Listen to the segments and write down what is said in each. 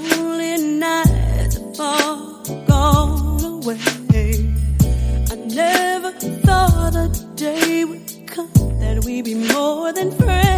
lonely nights are gone away. I never thought a day would come that we'd be more than friends.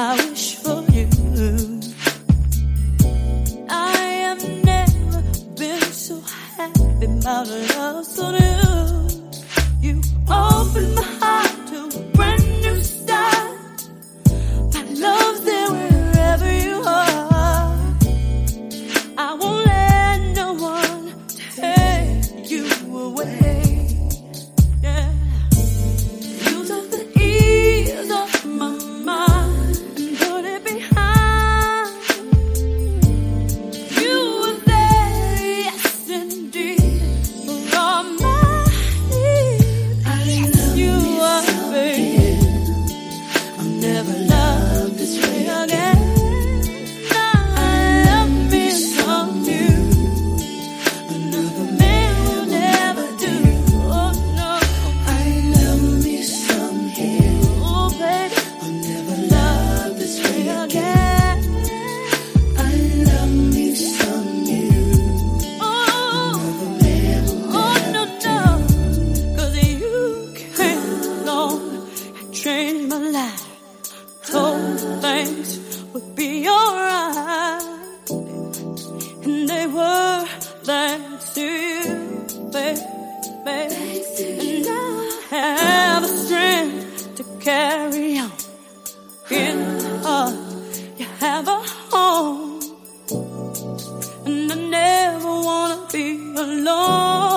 I wish thanks to you, baby. And I have the strength to carry on. In you have a home, and I never wanna be alone.